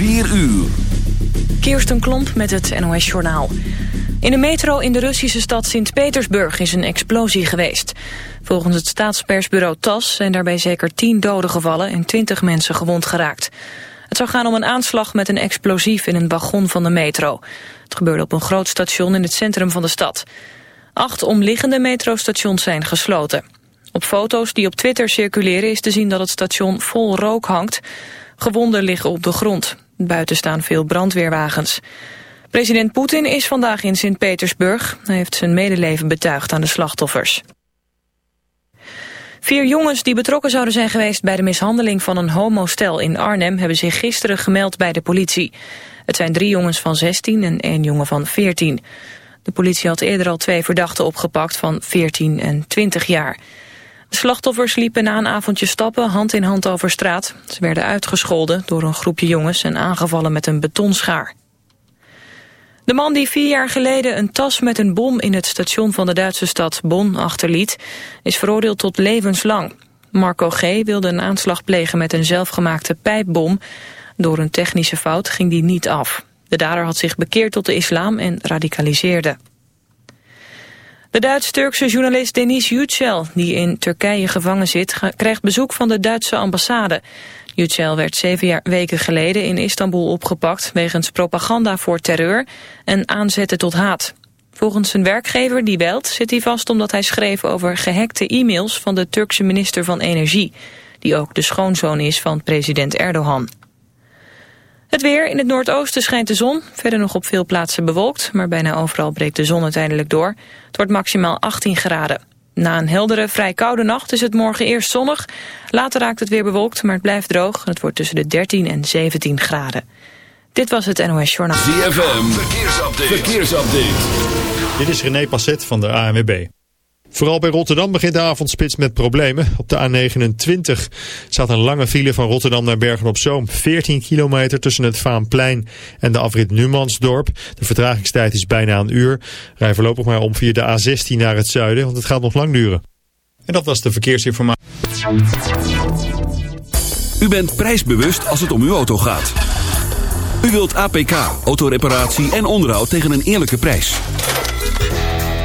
4 uur. Kirsten Klomp met het NOS-journaal. In de metro in de Russische stad Sint-Petersburg is een explosie geweest. Volgens het staatspersbureau TAS zijn daarbij zeker 10 doden gevallen en 20 mensen gewond geraakt. Het zou gaan om een aanslag met een explosief in een wagon van de metro. Het gebeurde op een groot station in het centrum van de stad. Acht omliggende metrostations zijn gesloten. Op foto's die op Twitter circuleren is te zien dat het station vol rook hangt. Gewonden liggen op de grond. Buiten staan veel brandweerwagens. President Poetin is vandaag in Sint-Petersburg. Hij heeft zijn medeleven betuigd aan de slachtoffers. Vier jongens die betrokken zouden zijn geweest bij de mishandeling van een homostel in Arnhem hebben zich gisteren gemeld bij de politie. Het zijn drie jongens van 16 en één jongen van 14. De politie had eerder al twee verdachten opgepakt van 14 en 20 jaar slachtoffers liepen na een avondje stappen hand in hand over straat. Ze werden uitgescholden door een groepje jongens en aangevallen met een betonschaar. De man die vier jaar geleden een tas met een bom in het station van de Duitse stad Bonn achterliet, is veroordeeld tot levenslang. Marco G. wilde een aanslag plegen met een zelfgemaakte pijpbom. Door een technische fout ging die niet af. De dader had zich bekeerd tot de islam en radicaliseerde. De Duits-Turkse journalist Denise Yücel, die in Turkije gevangen zit, krijgt bezoek van de Duitse ambassade. Yücel werd zeven jaar, weken geleden in Istanbul opgepakt wegens propaganda voor terreur en aanzetten tot haat. Volgens zijn werkgever, die Welt zit hij vast omdat hij schreef over gehackte e-mails van de Turkse minister van Energie, die ook de schoonzoon is van president Erdogan. Het weer. In het noordoosten schijnt de zon. Verder nog op veel plaatsen bewolkt, maar bijna overal breekt de zon uiteindelijk door. Het wordt maximaal 18 graden. Na een heldere, vrij koude nacht is het morgen eerst zonnig. Later raakt het weer bewolkt, maar het blijft droog. Het wordt tussen de 13 en 17 graden. Dit was het NOS Journaal. ZFM. Verkeersupdate. Verkeersupdate. Dit is René Passet van de ANWB. Vooral bij Rotterdam begint de avondspits met problemen. Op de A29 staat een lange file van Rotterdam naar Bergen-op-Zoom. 14 kilometer tussen het Vaanplein en de afrit Numansdorp. De vertragingstijd is bijna een uur. Rij voorlopig maar om via de A16 naar het zuiden, want het gaat nog lang duren. En dat was de verkeersinformatie. U bent prijsbewust als het om uw auto gaat. U wilt APK, autoreparatie en onderhoud tegen een eerlijke prijs.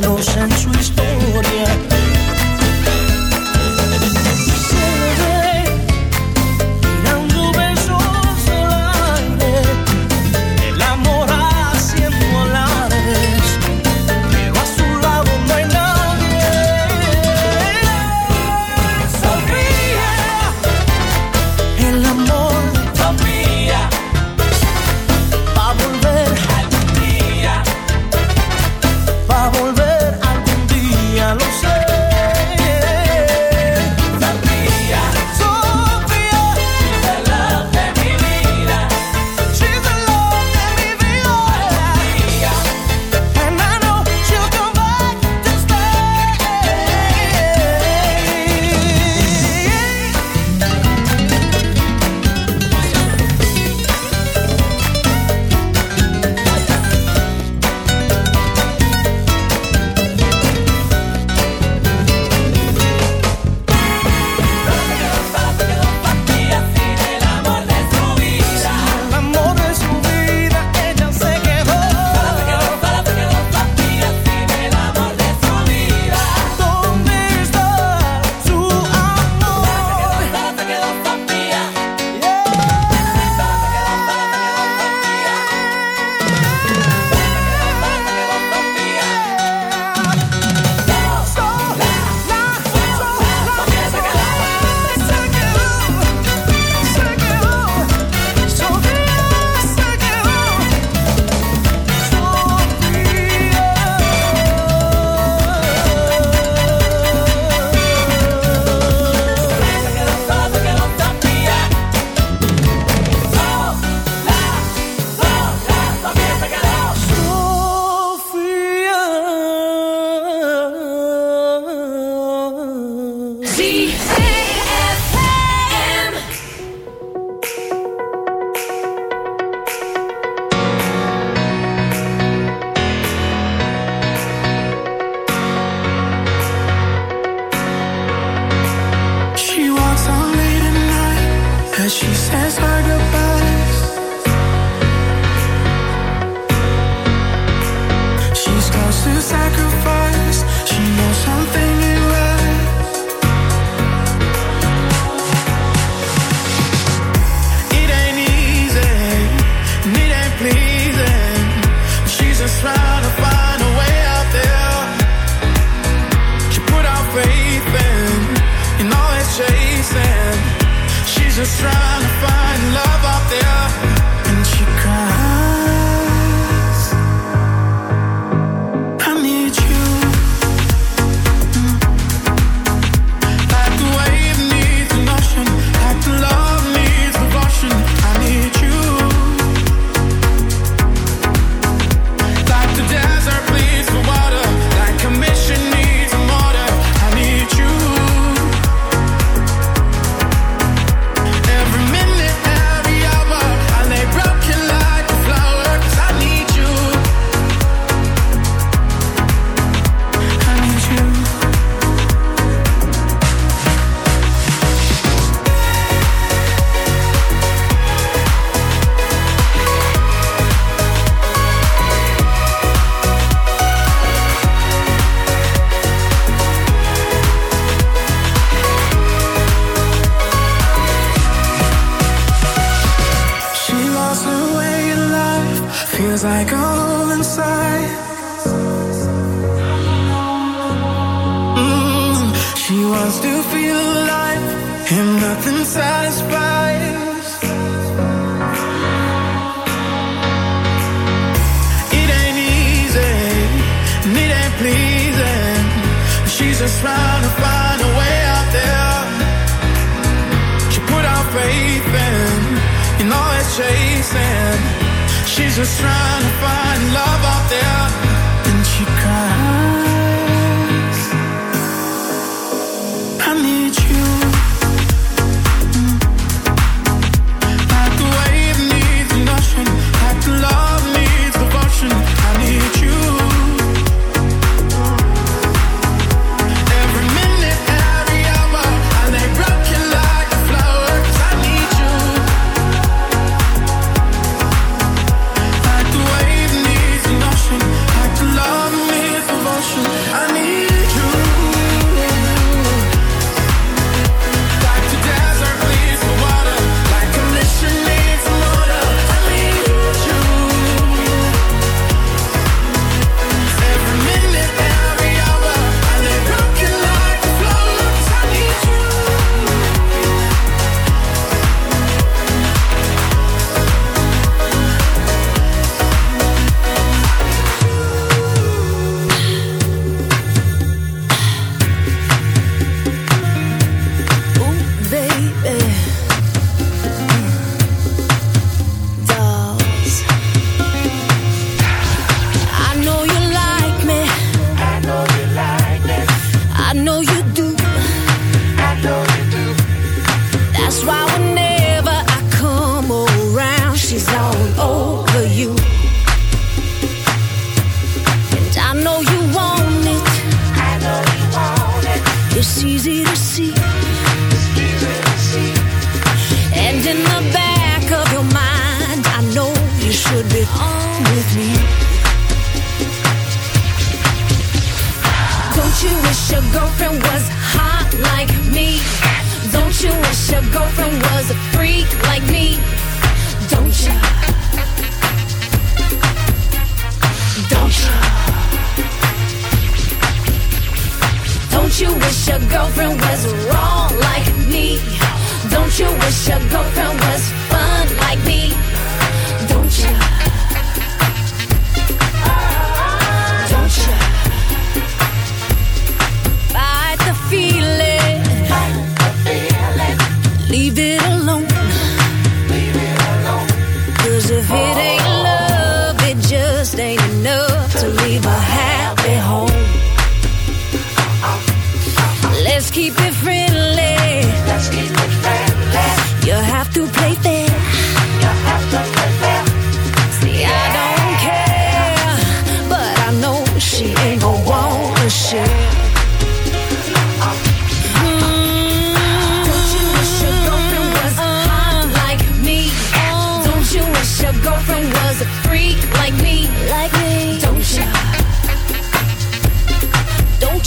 都是。trying to find a way out there. She put out faith in, you know it's chasing. She's just trying to find love out there.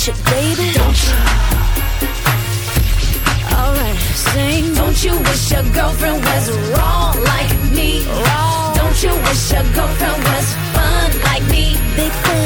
you, baby? Don't you? Alright, same. Don't you wish your girlfriend was wrong like me? Wrong. Don't you wish your girlfriend was fun like me? Big fan.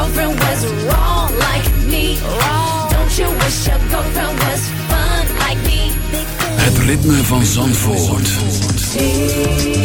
girlfriend was wrong like me? Wrong. Don't you wish your girlfriend was fun like me? Het ritme van Zandvoort. Zandvoort.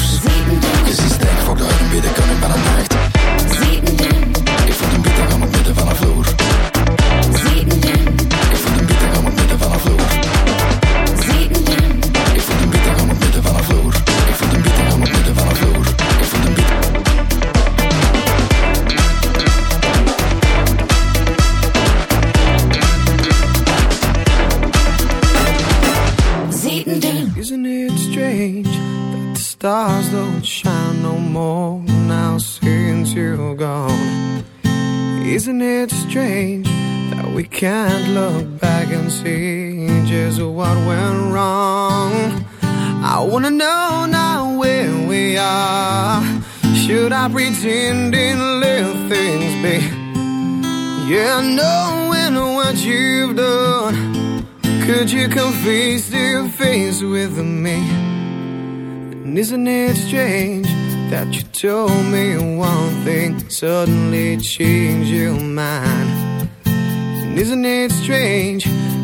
zie Cause he's de to have kan ik maar aan the stop pretending, little things be. Yeah, knowing what you've done, could you come face to face with me? And isn't it strange that you told me one thing, suddenly change your mind? And isn't it strange?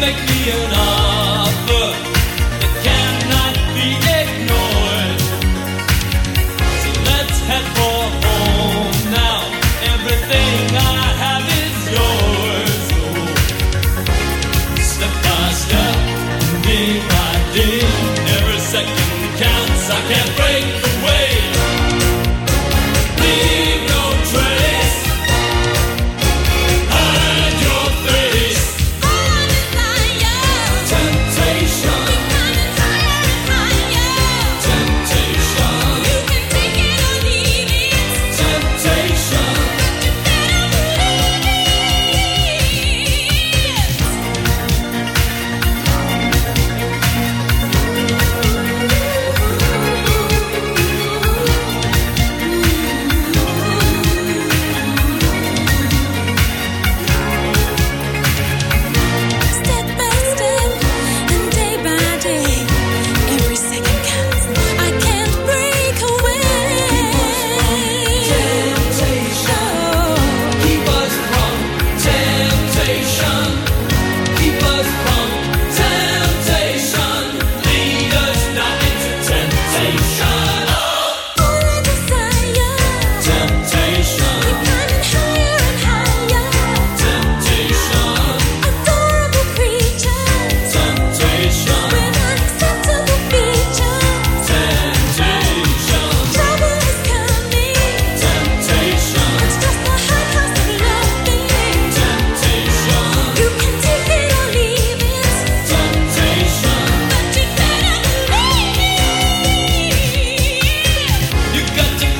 make me an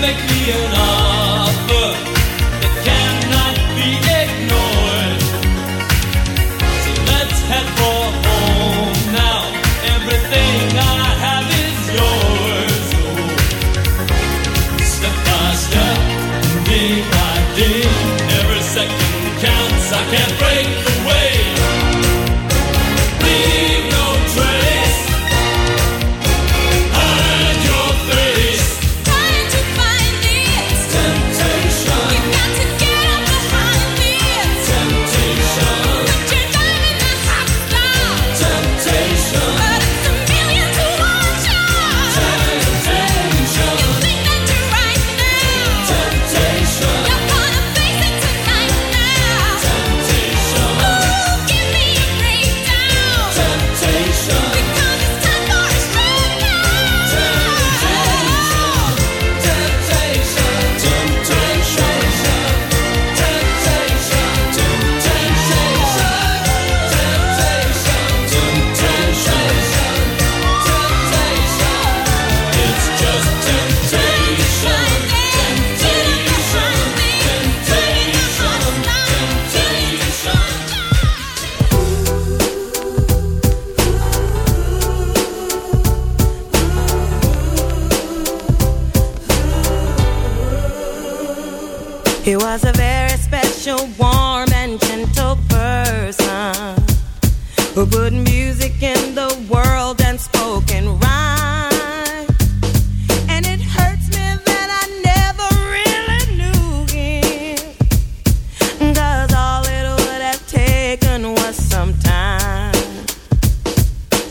make me an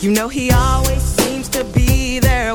You know he always seems to be there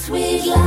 sweet life.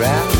crowd.